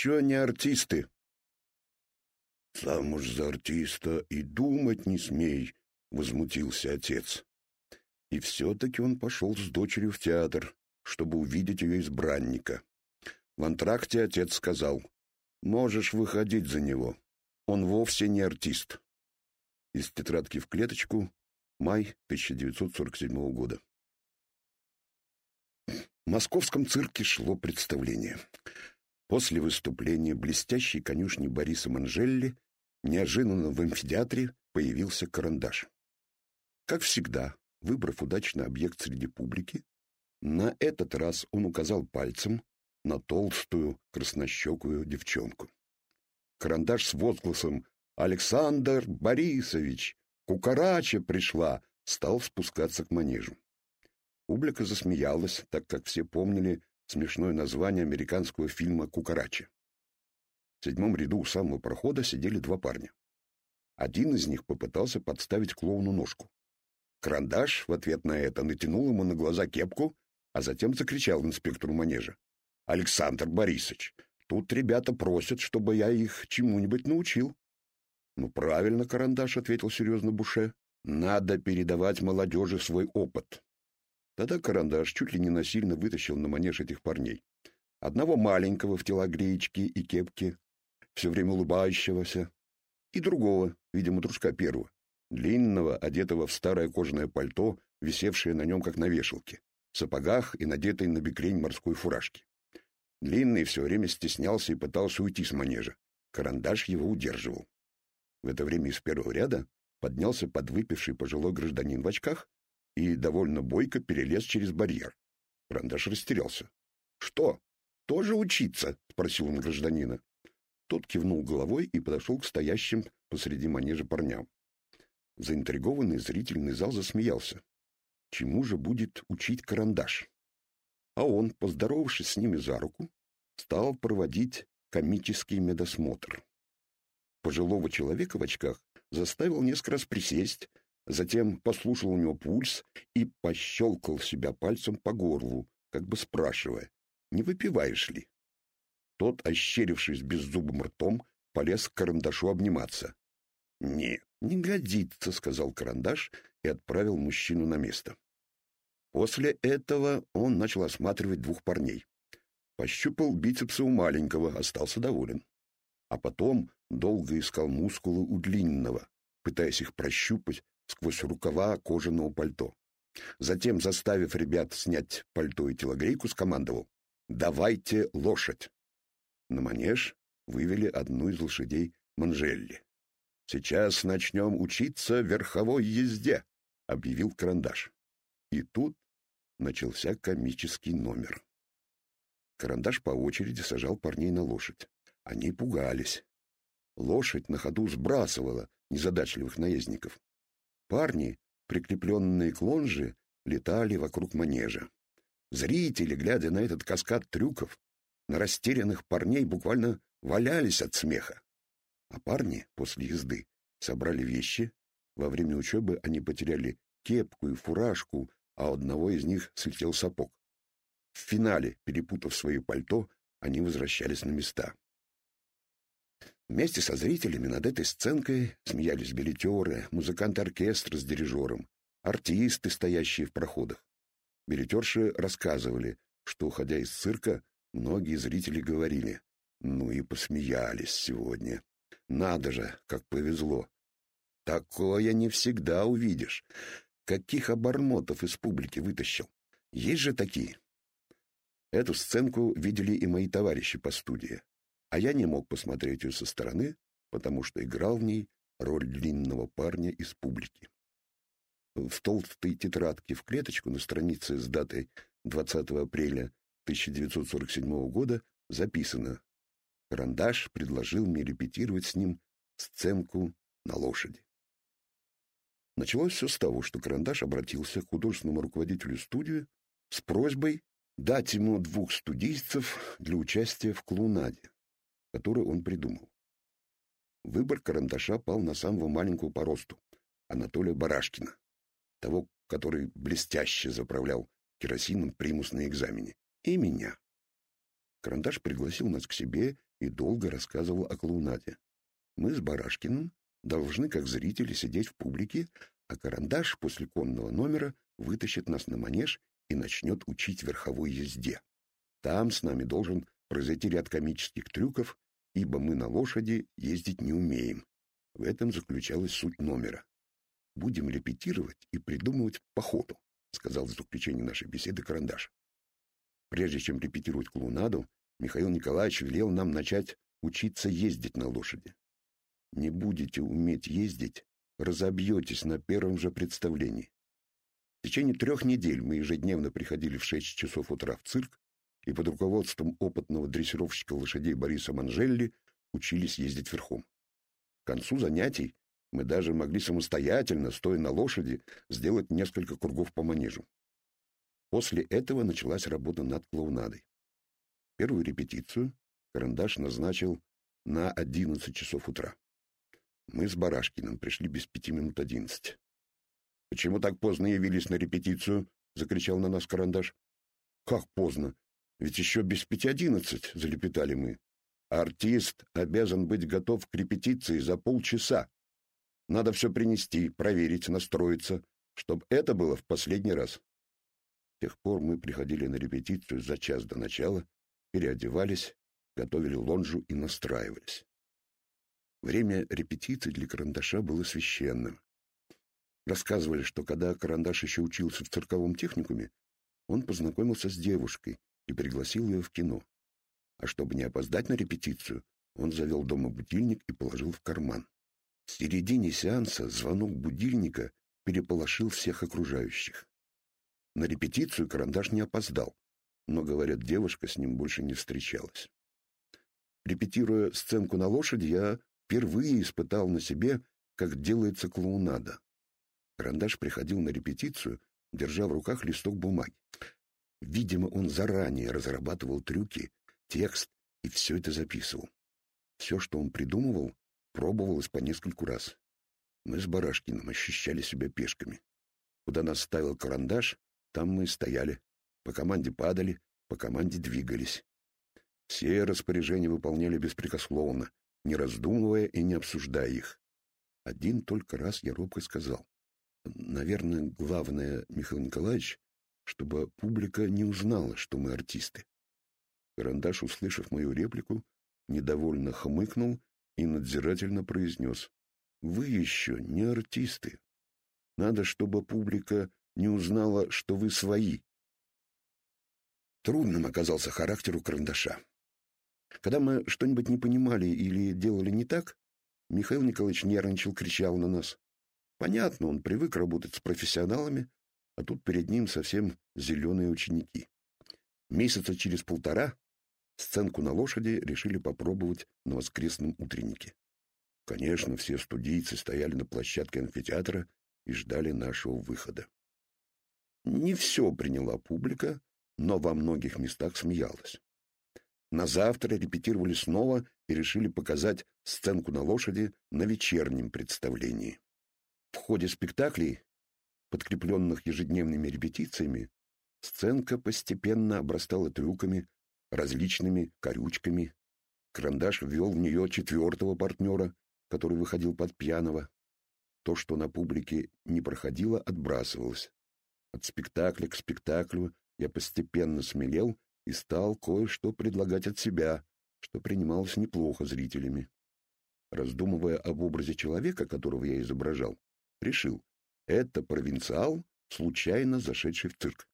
еще не артисты. Замуж за артиста и думать не смей, возмутился отец. И все-таки он пошел с дочерью в театр, чтобы увидеть ее избранника. В антракте отец сказал, «Можешь выходить за него. Он вовсе не артист». Из тетрадки в клеточку, май 1947 года. В московском цирке шло представление. После выступления блестящей конюшни Бориса Манжелли неожиданно в амфитеатре появился карандаш. Как всегда, выбрав удачный объект среди публики, на этот раз он указал пальцем на толстую краснощекую девчонку. Карандаш с возгласом «Александр Борисович! Кукарача пришла!» стал спускаться к манежу. Публика засмеялась, так как все помнили смешное название американского фильма «Кукарача». В седьмом ряду у самого прохода сидели два парня. Один из них попытался подставить клоуну ножку. Карандаш в ответ на это натянул ему на глаза кепку, а затем закричал инспектору манежа. «Александр Борисович, тут ребята просят, чтобы я их чему-нибудь научил». «Ну, правильно, Карандаш», — ответил серьезно Буше. «Надо передавать молодежи свой опыт». Тогда Карандаш чуть ли не насильно вытащил на манеж этих парней. Одного маленького в телогреечке и кепке, все время улыбающегося, и другого, видимо, дружка первого, длинного, одетого в старое кожаное пальто, висевшее на нем, как на вешалке, в сапогах и надетой на бекрень морской фуражки. Длинный все время стеснялся и пытался уйти с манежа. Карандаш его удерживал. В это время из первого ряда поднялся подвыпивший пожилой гражданин в очках и довольно бойко перелез через барьер. Карандаш растерялся. «Что? Тоже учиться?» — спросил он гражданина. Тот кивнул головой и подошел к стоящим посреди манежа парням. Заинтригованный зрительный зал засмеялся. Чему же будет учить карандаш? А он, поздоровавшись с ними за руку, стал проводить комический медосмотр. Пожилого человека в очках заставил несколько раз присесть, затем послушал у него пульс и пощелкал себя пальцем по горлу, как бы спрашивая, не выпиваешь ли? Тот, ощерившись беззубым ртом, полез к карандашу обниматься. «Нет, не годится», — сказал карандаш и отправил мужчину на место. После этого он начал осматривать двух парней. Пощупал бицепсы у маленького, остался доволен. А потом долго искал мускулы у длинного, пытаясь их прощупать сквозь рукава кожаного пальто. Затем, заставив ребят снять пальто и телогрейку, скомандовал «Давайте лошадь!». На манеж вывели одну из лошадей Манжелли. «Сейчас начнем учиться верховой езде», — объявил Карандаш. И тут начался комический номер. Карандаш по очереди сажал парней на лошадь. Они пугались. Лошадь на ходу сбрасывала незадачливых наездников. Парни, прикрепленные к лонже, летали вокруг манежа. Зрители, глядя на этот каскад трюков, на растерянных парней буквально валялись от смеха. А парни после езды собрали вещи. Во время учебы они потеряли кепку и фуражку, а одного из них слетел сапог. В финале, перепутав свое пальто, они возвращались на места. Вместе со зрителями над этой сценкой смеялись билетеры, музыканты оркестра с дирижером, артисты, стоящие в проходах. Билетерши рассказывали, что, уходя из цирка, многие зрители говорили, ну и посмеялись сегодня. Надо же, как повезло. Такое не всегда увидишь. Каких обормотов из публики вытащил. Есть же такие. Эту сценку видели и мои товарищи по студии. А я не мог посмотреть ее со стороны, потому что играл в ней роль длинного парня из публики. В толстой тетрадке в клеточку на странице с датой 20 апреля 1947 года записано Карандаш предложил мне репетировать с ним сценку на лошади. Началось все с того, что Карандаш обратился к художественному руководителю студии с просьбой дать ему двух студийцев для участия в клоунаде, которую он придумал. Выбор Карандаша пал на самого маленького по росту, Анатолия Барашкина, того, который блестяще заправлял керосином примус на экзамене, и меня. Карандаш пригласил нас к себе и долго рассказывал о клоунаде. Мы с Барашкиным должны, как зрители, сидеть в публике, а карандаш после конного номера вытащит нас на манеж и начнет учить верховой езде. Там с нами должен произойти ряд комических трюков, ибо мы на лошади ездить не умеем. В этом заключалась суть номера. «Будем репетировать и придумывать по ходу», — сказал в заключении нашей беседы Карандаш. Прежде чем репетировать клоунаду, Михаил Николаевич велел нам начать учиться ездить на лошади. Не будете уметь ездить, разобьетесь на первом же представлении. В течение трех недель мы ежедневно приходили в шесть часов утра в цирк и под руководством опытного дрессировщика лошадей Бориса Манжелли учились ездить верхом. К концу занятий мы даже могли самостоятельно, стоя на лошади, сделать несколько кругов по манежу. После этого началась работа над клоунадой. Первую репетицию Карандаш назначил на 11 часов утра. Мы с Барашкиным пришли без пяти минут одиннадцать. «Почему так поздно явились на репетицию?» — закричал на нас Карандаш. «Как поздно? Ведь еще без пяти одиннадцать!» — залепетали мы. «Артист обязан быть готов к репетиции за полчаса. Надо все принести, проверить, настроиться, чтобы это было в последний раз». С тех пор мы приходили на репетицию за час до начала, переодевались, готовили лонжу и настраивались. Время репетиций для карандаша было священным. Рассказывали, что когда карандаш еще учился в цирковом техникуме, он познакомился с девушкой и пригласил ее в кино. А чтобы не опоздать на репетицию, он завел дома будильник и положил в карман. В середине сеанса звонок будильника переполошил всех окружающих. На репетицию карандаш не опоздал, но, говорят, девушка с ним больше не встречалась. Репетируя сценку на лошади, я впервые испытал на себе, как делается клоунада. Карандаш приходил на репетицию, держа в руках листок бумаги. Видимо, он заранее разрабатывал трюки, текст и все это записывал. Все, что он придумывал, пробовалось по нескольку раз. Мы с Барашкиным ощущали себя пешками. Куда нас ставил карандаш, там мы стояли. По команде падали, по команде двигались. Все распоряжения выполняли беспрекословно, не раздумывая и не обсуждая их. Один только раз я робко сказал. Наверное, главное, Михаил Николаевич, чтобы публика не узнала, что мы артисты. Карандаш, услышав мою реплику, недовольно хмыкнул и надзирательно произнес. Вы еще не артисты. Надо, чтобы публика не узнала, что вы свои. Трудным оказался характер у карандаша. Когда мы что-нибудь не понимали или делали не так, Михаил Николаевич нервничал, кричал на нас. Понятно, он привык работать с профессионалами, а тут перед ним совсем зеленые ученики. Месяца через полтора сценку на лошади решили попробовать на воскресном утреннике. Конечно, все студийцы стояли на площадке амфитеатра и ждали нашего выхода. Не все приняла публика, но во многих местах смеялась. На завтра репетировали снова и решили показать сценку на лошади на вечернем представлении. В ходе спектаклей, подкрепленных ежедневными репетициями, сценка постепенно обрастала трюками, различными корючками. Карандаш ввел в нее четвертого партнера, который выходил под пьяного. То, что на публике не проходило, отбрасывалось. От спектакля к спектаклю я постепенно смелел и стал кое-что предлагать от себя, что принималось неплохо зрителями. Раздумывая об образе человека, которого я изображал, решил, это провинциал, случайно зашедший в цирк.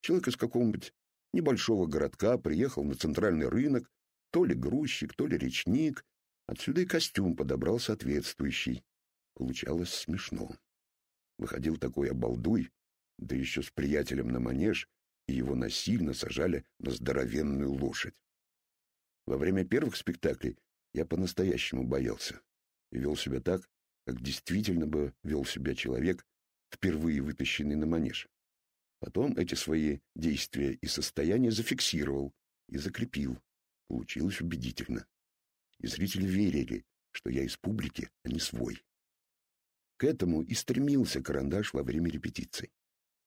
Человек из какого-нибудь небольшого городка приехал на центральный рынок, то ли грузчик, то ли речник, отсюда и костюм подобрал соответствующий. Получалось смешно. Выходил такой обалдуй, да еще с приятелем на манеж, и его насильно сажали на здоровенную лошадь. Во время первых спектаклей я по-настоящему боялся и вел себя так, как действительно бы вел себя человек, впервые вытащенный на манеж. Потом эти свои действия и состояния зафиксировал и закрепил. Получилось убедительно. И зрители верили, что я из публики, а не свой. К этому и стремился карандаш во время репетиций.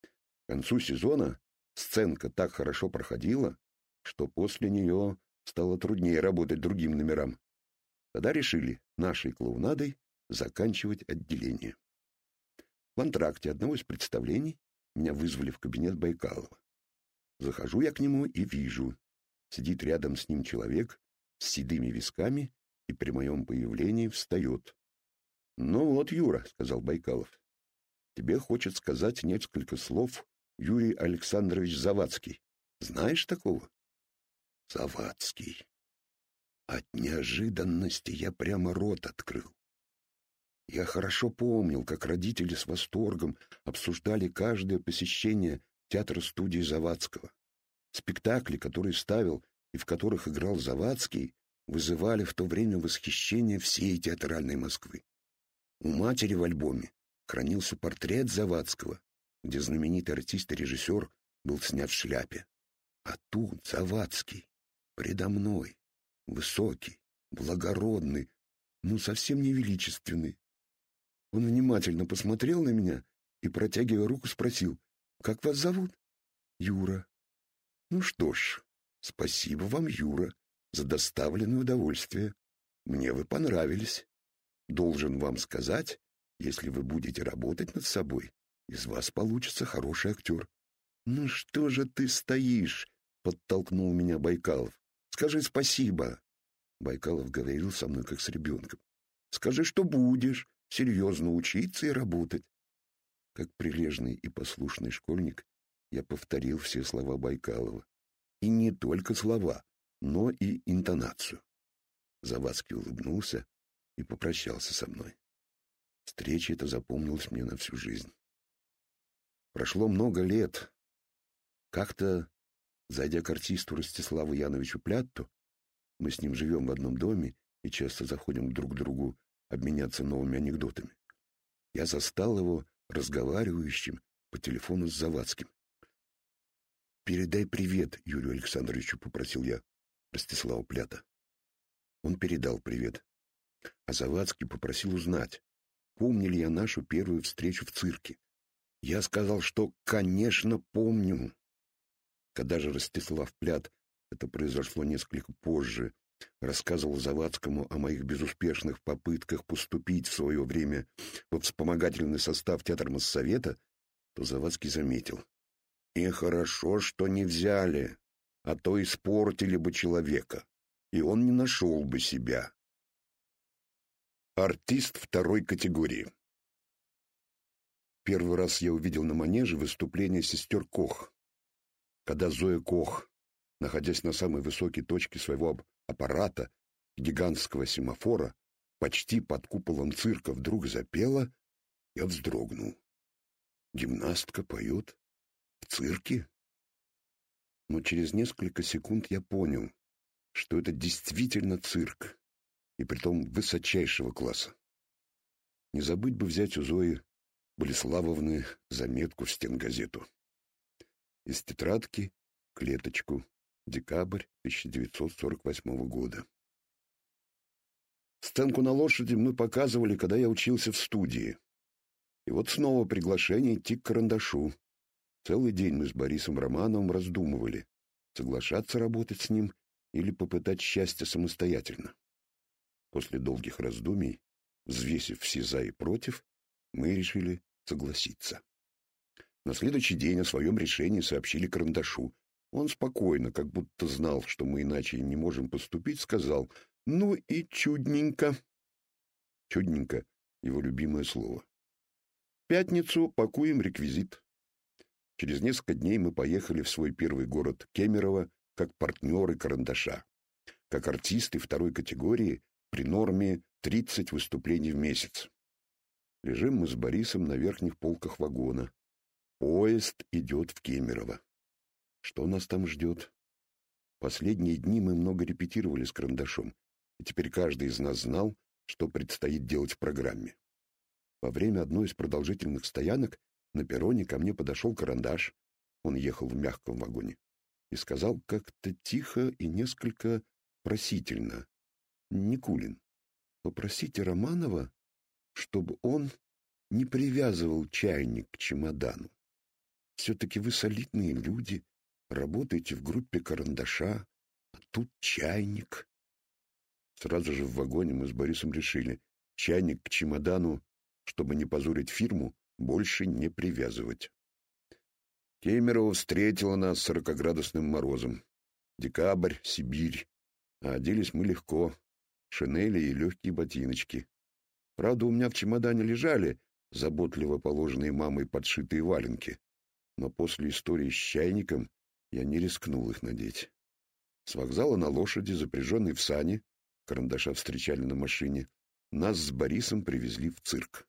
К концу сезона Сценка так хорошо проходила, что после нее стало труднее работать другим номерам. Тогда решили нашей клоунадой заканчивать отделение. В антракте одного из представлений меня вызвали в кабинет Байкалова. Захожу я к нему и вижу. Сидит рядом с ним человек с седыми висками и при моем появлении встает. — Ну вот, Юра, — сказал Байкалов, — тебе хочет сказать несколько слов Юрий Александрович Завадский. Знаешь такого? Завадский. От неожиданности я прямо рот открыл. Я хорошо помнил, как родители с восторгом обсуждали каждое посещение театра-студии Завадского. Спектакли, которые ставил и в которых играл Завадский, вызывали в то время восхищение всей театральной Москвы. У матери в альбоме хранился портрет Завадского, где знаменитый артист и режиссер был снят в шляпе. А тут Завадский, предо мной, высокий, благородный, ну, совсем не величественный. Он внимательно посмотрел на меня и, протягивая руку, спросил, «Как вас зовут?» «Юра». «Ну что ж, спасибо вам, Юра, за доставленное удовольствие. Мне вы понравились. Должен вам сказать, если вы будете работать над собой, из вас получится хороший актер». «Ну что же ты стоишь?» — подтолкнул меня Байкалов. «Скажи спасибо». Байкалов говорил со мной, как с ребенком. «Скажи, что будешь серьезно учиться и работать». Как прилежный и послушный школьник, я повторил все слова Байкалова. И не только слова, но и интонацию. Завадский улыбнулся и попрощался со мной. Встреча эта запомнилась мне на всю жизнь. Прошло много лет. Как-то, зайдя к артисту Ростиславу Яновичу Плятту, мы с ним живем в одном доме и часто заходим друг к другу обменяться новыми анекдотами. Я застал его разговаривающим по телефону с Завадским. «Передай привет Юрию Александровичу», — попросил я Ростислава Плята. Он передал привет. А Завадский попросил узнать, помню ли я нашу первую встречу в цирке. Я сказал, что, конечно, помню. Когда же Ростислав Плят, это произошло несколько позже, рассказывал Завадскому о моих безуспешных попытках поступить в свое время во вспомогательный состав театра Моссовета, то Завадский заметил. И хорошо, что не взяли, а то испортили бы человека, и он не нашел бы себя. Артист второй категории Первый раз я увидел на манеже выступление сестер Кох, когда Зоя Кох, находясь на самой высокой точке своего аппарата, гигантского семафора, почти под куполом цирка вдруг запела, я вздрогнул. Гимнастка поет в цирке? Но через несколько секунд я понял, что это действительно цирк, и притом высочайшего класса. Не забыть бы взять у Зои Болеславовны заметку в стенгазету. Из тетрадки, клеточку, декабрь 1948 года. Сценку на лошади мы показывали, когда я учился в студии. И вот снова приглашение идти к карандашу. Целый день мы с Борисом Романовым раздумывали, соглашаться работать с ним или попытать счастье самостоятельно. После долгих раздумий, взвесив все «за» и «против», мы решили согласиться. На следующий день о своем решении сообщили Карандашу. Он спокойно, как будто знал, что мы иначе не можем поступить, сказал «Ну и чудненько». Чудненько — его любимое слово. В пятницу пакуем реквизит. Через несколько дней мы поехали в свой первый город Кемерово как партнеры Карандаша, как артисты второй категории при норме 30 выступлений в месяц. Лежим мы с Борисом на верхних полках вагона. Поезд идет в Кемерово. Что нас там ждет? Последние дни мы много репетировали с карандашом, и теперь каждый из нас знал, что предстоит делать в программе. Во время одной из продолжительных стоянок на перроне ко мне подошел карандаш, он ехал в мягком вагоне, и сказал как-то тихо и несколько просительно. «Никулин, попросите Романова чтобы он не привязывал чайник к чемодану. Все-таки вы солидные люди, работаете в группе карандаша, А тут чайник. Сразу же в вагоне мы с Борисом решили, чайник к чемодану, чтобы не позорить фирму, больше не привязывать. Кемерово встретила нас сорокоградусным морозом. Декабрь, Сибирь. А оделись мы легко. Шинели и легкие ботиночки. Правда, у меня в чемодане лежали заботливо положенные мамой подшитые валенки. Но после истории с чайником я не рискнул их надеть. С вокзала на лошади, запряженной в сани, карандаша встречали на машине, нас с Борисом привезли в цирк.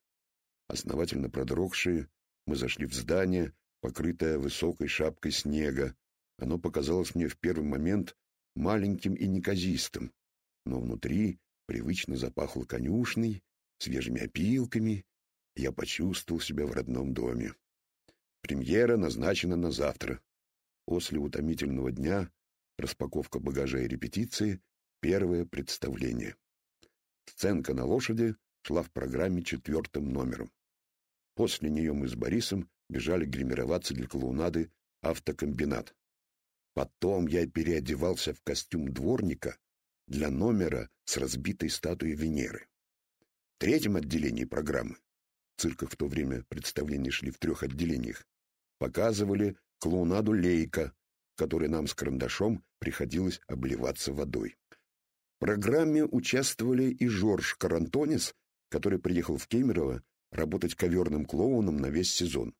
Основательно продрогшие, мы зашли в здание, покрытое высокой шапкой снега. Оно показалось мне в первый момент маленьким и неказистым, но внутри привычно запахло конюшной, свежими опилками. Я почувствовал себя в родном доме. Премьера назначена на завтра. После утомительного дня распаковка багажа и репетиции, первое представление. Сценка на лошади шла в программе четвертым номером. После нее мы с Борисом бежали гримироваться для клоунады «Автокомбинат». Потом я переодевался в костюм дворника для номера с разбитой статуей Венеры. В третьем отделении программы в цирках в то время представления шли в трех отделениях показывали клоунаду Лейка, которой нам с карандашом приходилось обливаться водой. В программе участвовали и Жорж Карантонис, который приехал в Кемерово работать коверным клоуном на весь сезон.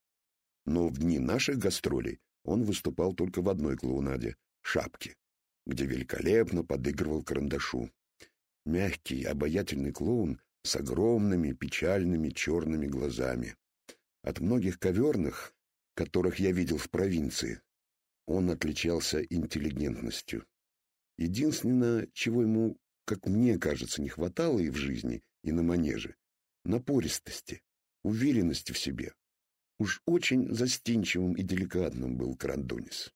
Но в дни наших гастролей он выступал только в одной клоунаде — «Шапке», где великолепно подыгрывал карандашу. Мягкий, обаятельный клоун с огромными печальными черными глазами. От многих коверных, которых я видел в провинции, он отличался интеллигентностью. Единственное, чего ему, как мне кажется, не хватало и в жизни, и на манеже — напористости, уверенности в себе. Уж очень застенчивым и деликатным был Карандонис.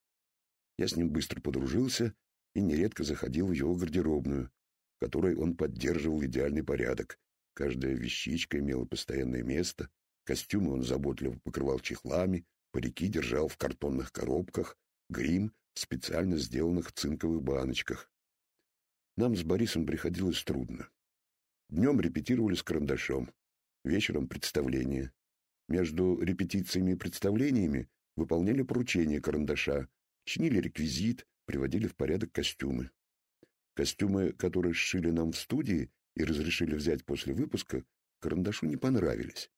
Я с ним быстро подружился и нередко заходил в его гардеробную, в которой он поддерживал идеальный порядок. Каждая вещичка имела постоянное место, костюмы он заботливо покрывал чехлами, парики держал в картонных коробках, грим в специально сделанных цинковых баночках. Нам с Борисом приходилось трудно. Днем репетировали с карандашом, вечером представление. Между репетициями и представлениями выполняли поручения карандаша, чинили реквизит, приводили в порядок костюмы. Костюмы, которые сшили нам в студии и разрешили взять после выпуска, карандашу не понравились.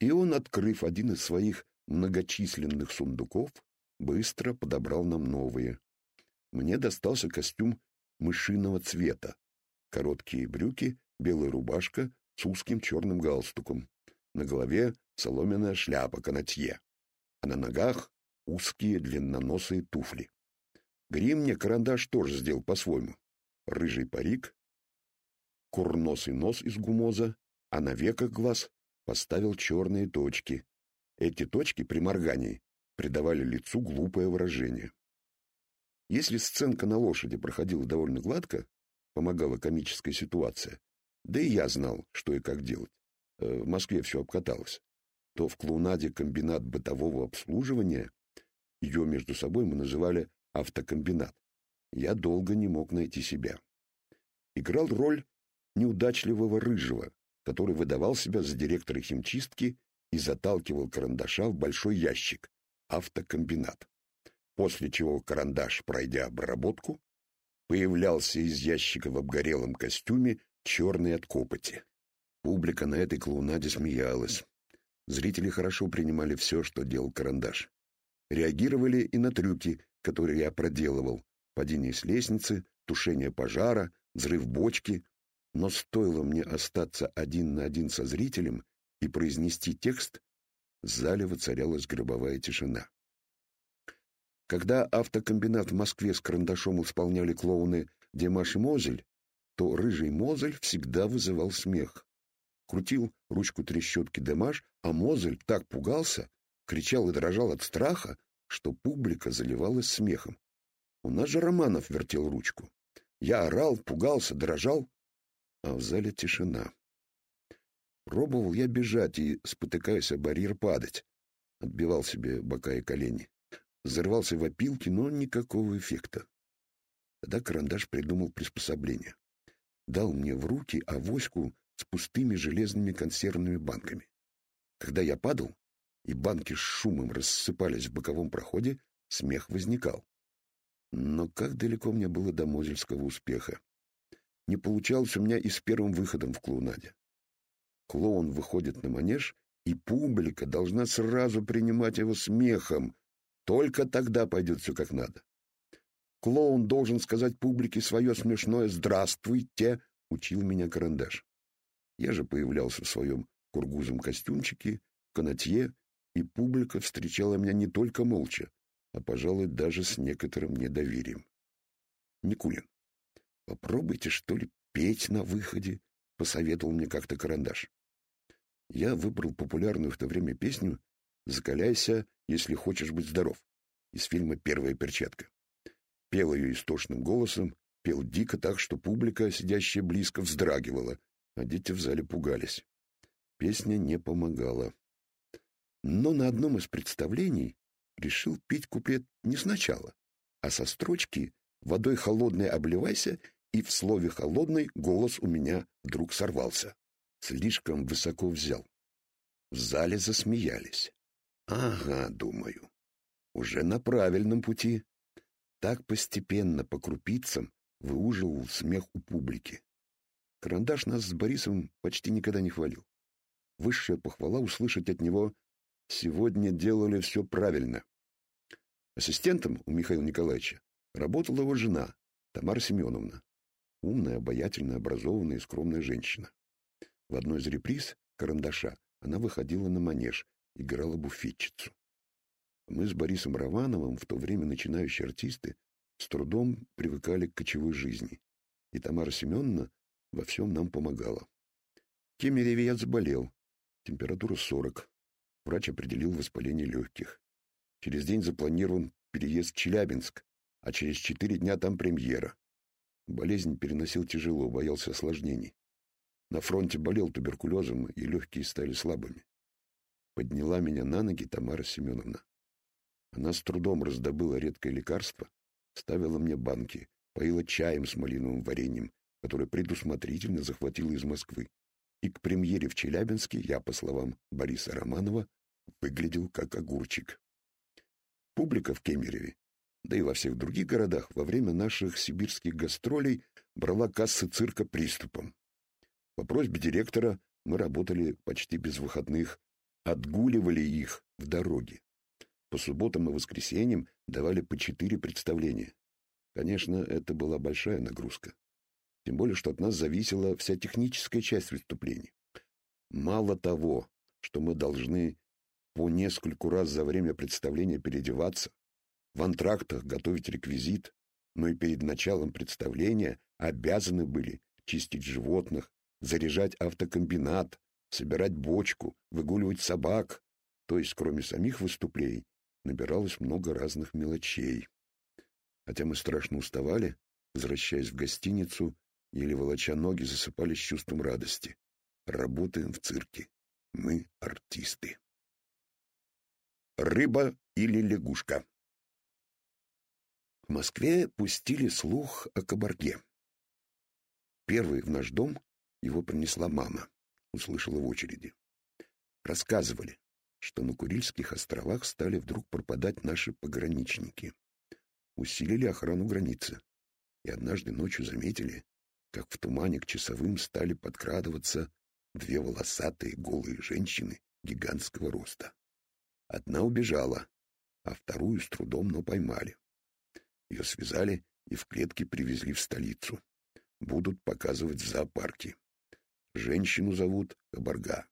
И он, открыв один из своих многочисленных сундуков, быстро подобрал нам новые. Мне достался костюм мышиного цвета, короткие брюки, белая рубашка с узким черным галстуком, на голове соломенная шляпа канатье, а на ногах узкие длинноносые туфли. Грим мне карандаш тоже сделал по-своему. Рыжий парик, курносый нос из гумоза, а на веках глаз поставил черные точки, эти точки при моргании придавали лицу глупое выражение. Если сценка на лошади проходила довольно гладко, помогала комическая ситуация, да и я знал, что и как делать. Э, в Москве все обкаталось. То в клоунаде комбинат бытового обслуживания, ее между собой мы называли автокомбинат. Я долго не мог найти себя. Играл роль неудачливого рыжего, который выдавал себя за директора химчистки и заталкивал карандаша в большой ящик — автокомбинат. После чего карандаш, пройдя обработку, появлялся из ящика в обгорелом костюме, черный от копоти. Публика на этой клоунаде смеялась. Зрители хорошо принимали все, что делал карандаш. Реагировали и на трюки, которые я проделывал. Падение с лестницы, тушение пожара, взрыв бочки. Но стоило мне остаться один на один со зрителем, и произнести текст, в зале воцарялась гробовая тишина. Когда автокомбинат в Москве с карандашом исполняли клоуны Демаш и Мозель, то рыжий Мозель всегда вызывал смех. Крутил ручку трещотки Демаш, а Мозель так пугался, кричал и дрожал от страха, что публика заливалась смехом. У нас же Романов вертел ручку. Я орал, пугался, дрожал, а в зале тишина. Пробовал я бежать и, спотыкаясь о барьер, падать. Отбивал себе бока и колени. Взорвался в опилки, но никакого эффекта. Тогда карандаш придумал приспособление. Дал мне в руки авоську с пустыми железными консервными банками. Когда я падал, и банки с шумом рассыпались в боковом проходе, смех возникал. Но как далеко мне было до мозельского успеха. Не получалось у меня и с первым выходом в клоунаде. Клоун выходит на манеж, и публика должна сразу принимать его смехом. Только тогда пойдет все как надо. Клоун должен сказать публике свое смешное «Здравствуйте!» — учил меня карандаш. Я же появлялся в своем кургузом костюмчике, канатье, и публика встречала меня не только молча, а, пожалуй, даже с некоторым недоверием. «Никулин, попробуйте, что ли, петь на выходе», — посоветовал мне как-то карандаш. Я выбрал популярную в то время песню «Закаляйся, если хочешь быть здоров» из фильма «Первая перчатка». Пел ее истошным голосом, пел дико так, что публика, сидящая близко, вздрагивала, а дети в зале пугались. Песня не помогала. Но на одном из представлений решил пить куплет не сначала, а со строчки «Водой холодной обливайся» и в слове «холодной» голос у меня вдруг сорвался. Слишком высоко взял. В зале засмеялись. «Ага, — думаю, — уже на правильном пути». Так постепенно, по крупицам, выуживал смех у публики. Карандаш нас с Борисом почти никогда не хвалил. Высшая похвала услышать от него «сегодня делали все правильно». Ассистентом у Михаила Николаевича работала его жена, Тамара Семеновна. Умная, обаятельная, образованная и скромная женщина. В одной из реприз «Карандаша» она выходила на манеж, играла буфетчицу. Мы с Борисом Равановым, в то время начинающие артисты, с трудом привыкали к кочевой жизни, и Тамара Семеновна во всем нам помогала. Я заболел, температура 40, врач определил воспаление легких. Через день запланирован переезд в Челябинск, а через четыре дня там премьера. Болезнь переносил тяжело, боялся осложнений. На фронте болел туберкулезом, и легкие стали слабыми. Подняла меня на ноги Тамара Семеновна. Она с трудом раздобыла редкое лекарство, ставила мне банки, поила чаем с малиновым вареньем, которое предусмотрительно захватила из Москвы. И к премьере в Челябинске я, по словам Бориса Романова, выглядел как огурчик. Публика в Кемерове, да и во всех других городах во время наших сибирских гастролей брала кассы цирка приступом. По просьбе директора мы работали почти без выходных, отгуливали их в дороге. По субботам и воскресеньям давали по четыре представления. Конечно, это была большая нагрузка. Тем более, что от нас зависела вся техническая часть выступлений. Мало того, что мы должны по нескольку раз за время представления переодеваться, в антрактах готовить реквизит, но и перед началом представления обязаны были чистить животных, заряжать автокомбинат, собирать бочку, выгуливать собак. То есть, кроме самих выступлений, набиралось много разных мелочей. Хотя мы страшно уставали, возвращаясь в гостиницу, еле волоча ноги, засыпали с чувством радости. Работаем в цирке. Мы артисты. Рыба или лягушка. В Москве пустили слух о кабарге. Первый в наш дом его принесла мама, услышала в очереди. Рассказывали, что на Курильских островах стали вдруг пропадать наши пограничники. Усилили охрану границы. И однажды ночью заметили, как в тумане к часовым стали подкрадываться две волосатые голые женщины гигантского роста. Одна убежала, а вторую с трудом, но поймали. Ее связали и в клетке привезли в столицу. Будут показывать в зоопарке. Женщину зовут Кабарга.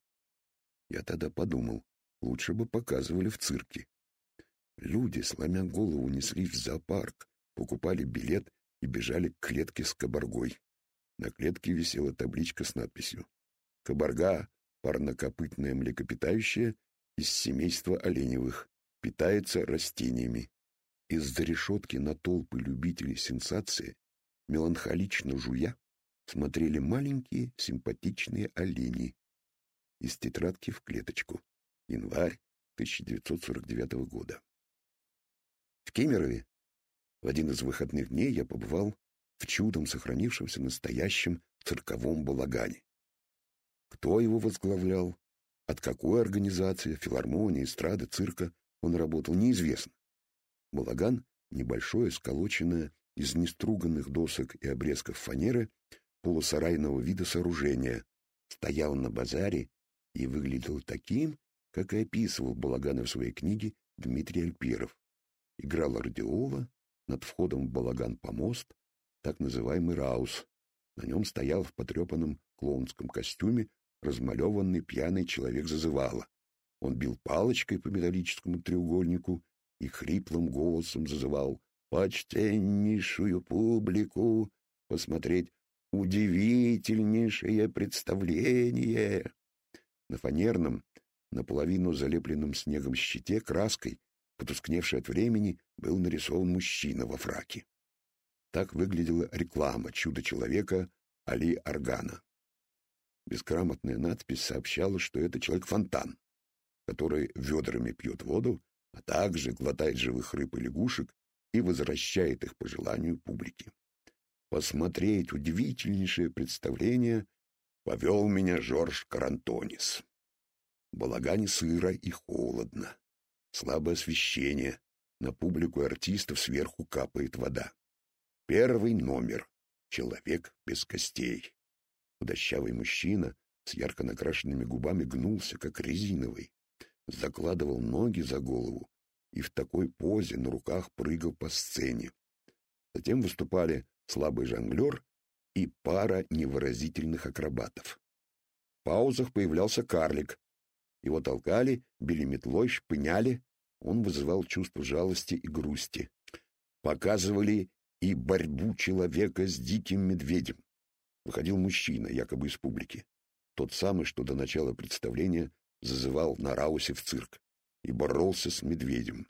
Я тогда подумал, лучше бы показывали в цирке. Люди, сломя голову, неслись в зоопарк, покупали билет и бежали к клетке с кабаргой. На клетке висела табличка с надписью «Кабарга — парнокопытное млекопитающее из семейства оленевых, питается растениями. Из-за решетки на толпы любителей сенсации, меланхолично жуя, смотрели маленькие симпатичные олени. Из тетрадки в клеточку. Январь 1949 года. В Кемерове В один из выходных дней я побывал в чудом сохранившемся настоящем цирковом балагане. Кто его возглавлял, от какой организации, филармонии, эстрады, цирка он работал, неизвестно. Балаган — небольшое, сколоченное из неструганных досок и обрезков фанеры полусарайного вида сооружения, стоял на базаре и выглядел таким, как и описывал Балагана в своей книге Дмитрий Альперов. Играла радиола, над входом в Балаган помост, так называемый раус. На нем стоял в потрепанном клоунском костюме размалеванный пьяный человек зазывала. Он бил палочкой по металлическому треугольнику и хриплым голосом зазывал «Почтеннейшую публику посмотреть удивительнейшее представление!» На фанерном, наполовину залепленном снегом щите краской, потускневшей от времени, был нарисован мужчина во фраке. Так выглядела реклама «Чудо-человека» Али Аргана. Безграмотная надпись сообщала, что это человек-фонтан, который ведрами пьет воду, а также глотает живых рыб и лягушек и возвращает их по желанию публики. Посмотреть удивительнейшее представление повел меня Жорж Карантонис. В балагане сыро и холодно. Слабое освещение. На публику артистов сверху капает вода. Первый номер. Человек без костей. Худощавый мужчина с ярко накрашенными губами гнулся, как резиновый, закладывал ноги за голову и в такой позе на руках прыгал по сцене. Затем выступали слабый жонглер и пара невыразительных акробатов. В паузах появлялся карлик. Его толкали, били метлой, шпыняли. Он вызывал чувство жалости и грусти. Показывали и борьбу человека с диким медведем выходил мужчина, якобы из публики. Тот самый, что до начала представления зазывал на Раусе в цирк и боролся с медведем.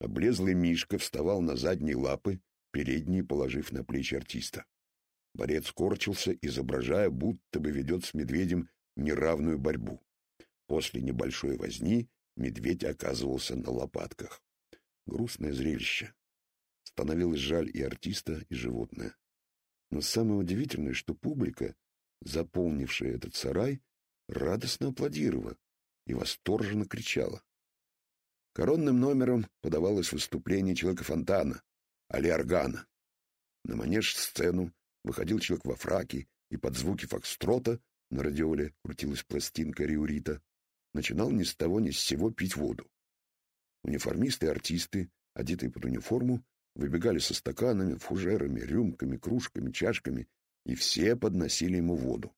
Облезлый Мишка вставал на задние лапы, передние положив на плечи артиста. Борец корчился, изображая, будто бы ведет с медведем неравную борьбу. После небольшой возни медведь оказывался на лопатках. Грустное зрелище. Становилось жаль и артиста, и животное. Но самое удивительное, что публика, заполнившая этот сарай, радостно аплодировала и восторженно кричала. Коронным номером подавалось выступление человека-фонтана, Али Аргана. На манеж-сцену выходил человек во фраке, и под звуки фокстрота на радиоле крутилась пластинка риурита, начинал ни с того ни с сего пить воду. Униформисты и артисты, одетые под униформу, выбегали со стаканами, фужерами, рюмками, кружками, чашками, и все подносили ему воду.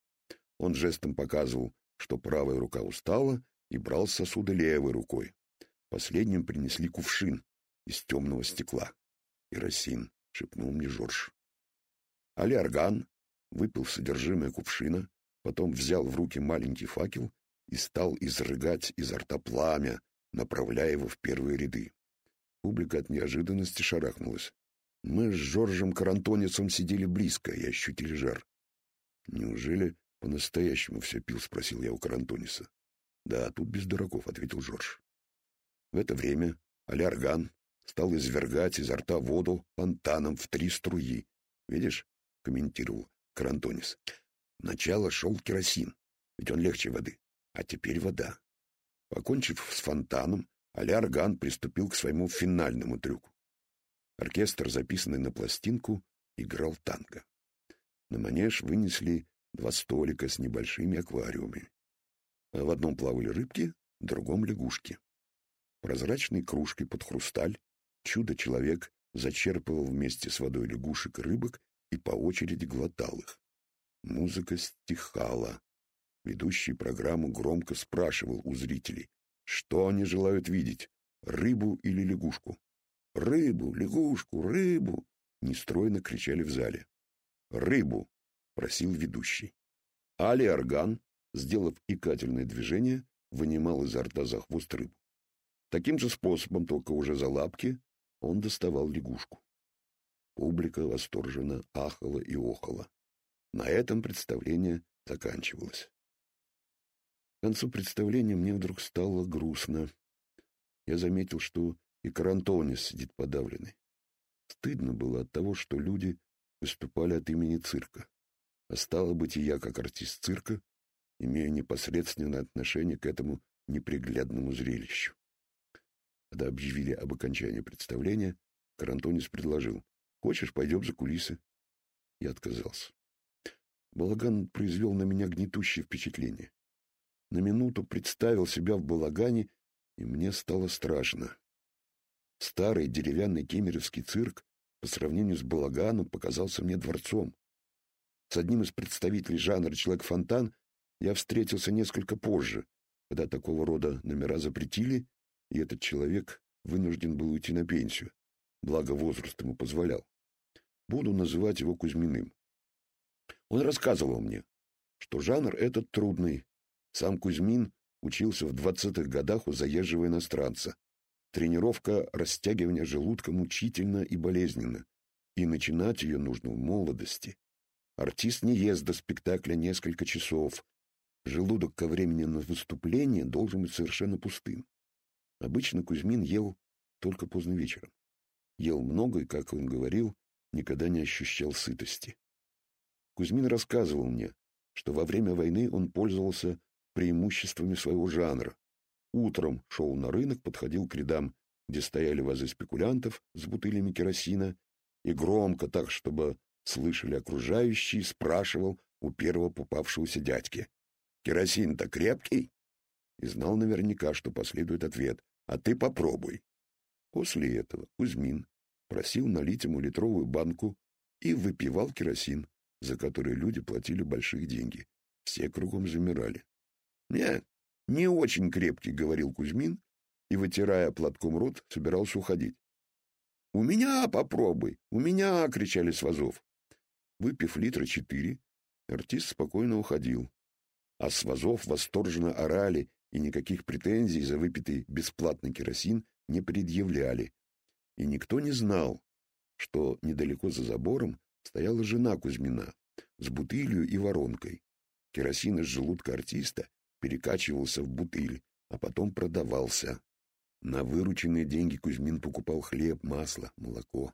Он жестом показывал, что правая рука устала, и брал сосуды левой рукой. Последним принесли кувшин из темного стекла. «Иросин», — шепнул мне Жорж. Али выпил содержимое кувшина, потом взял в руки маленький факел и стал изрыгать изо рта пламя, направляя его в первые ряды. Публика от неожиданности шарахнулась. Мы с Жоржем Карантонецом сидели близко и ощутили жар. «Неужели по-настоящему все пил?» — спросил я у Карантониса. «Да, тут без дураков», — ответил Жорж. В это время Алярган стал извергать изо рта воду фонтаном в три струи. «Видишь?» — комментировал Карантонис. «Начало шел керосин, ведь он легче воды, а теперь вода». Покончив с фонтаном, Алярган приступил к своему финальному трюку. Оркестр, записанный на пластинку, играл танго. На манеж вынесли два столика с небольшими аквариумами. В одном плавали рыбки, в другом — лягушки. Прозрачной кружкой под хрусталь чудо-человек зачерпывал вместе с водой лягушек и рыбок и по очереди глотал их. Музыка стихала. Ведущий программу громко спрашивал у зрителей, что они желают видеть, рыбу или лягушку? «Рыбу, лягушку, рыбу!» — нестройно кричали в зале. «Рыбу!» — просил ведущий. Али Орган, сделав икательное движение, вынимал изо рта за хвост рыбу. Таким же способом, только уже за лапки, он доставал лягушку. Публика восторженно ахала и охала. На этом представление заканчивалось. К концу представления мне вдруг стало грустно. Я заметил, что и Карантонис сидит подавленный. стыдно было от того, что люди выступали от имени цирка. А стало быть, и я, как артист цирка, имею непосредственное отношение к этому неприглядному зрелищу. Когда объявили об окончании представления, Карантонис предложил. «Хочешь, пойдем за кулисы?» Я отказался. Балаган произвел на меня гнетущее впечатление. На минуту представил себя в балагане, и мне стало страшно. Старый деревянный кемеровский цирк по сравнению с балаганом показался мне дворцом. С одним из представителей жанра «Человек-фонтан» я встретился несколько позже, когда такого рода номера запретили, и этот человек вынужден был уйти на пенсию, благо возраст ему позволял. Буду называть его Кузьминым. Он рассказывал мне, что жанр этот трудный. Сам Кузьмин учился в двадцатых годах у заезжего иностранца. Тренировка растягивания желудка мучительно и болезненно, и начинать ее нужно в молодости. Артист не ест до спектакля несколько часов. Желудок ко времени на выступление должен быть совершенно пустым. Обычно Кузьмин ел только поздно вечером. Ел много и, как он говорил, никогда не ощущал сытости. Кузьмин рассказывал мне, что во время войны он пользовался преимуществами своего жанра. Утром шел на рынок, подходил к рядам, где стояли вазы спекулянтов с бутылями керосина, и громко, так, чтобы слышали окружающие, спрашивал у первого попавшегося дядьки. «Керосин-то крепкий?» И знал наверняка, что последует ответ «А ты попробуй». После этого Кузьмин просил налить ему литровую банку и выпивал керосин, за который люди платили большие деньги. Все кругом замирали. «Нет, не очень крепкий», — говорил Кузьмин, и, вытирая платком рот, собирался уходить. «У меня попробуй! У меня!» — кричали с вазов. Выпив литра четыре, артист спокойно уходил. А с вазов восторженно орали и никаких претензий за выпитый бесплатный керосин не предъявляли. И никто не знал, что недалеко за забором стояла жена Кузьмина с бутылью и воронкой. Керосин из желудка артиста перекачивался в бутыль, а потом продавался. На вырученные деньги Кузьмин покупал хлеб, масло, молоко.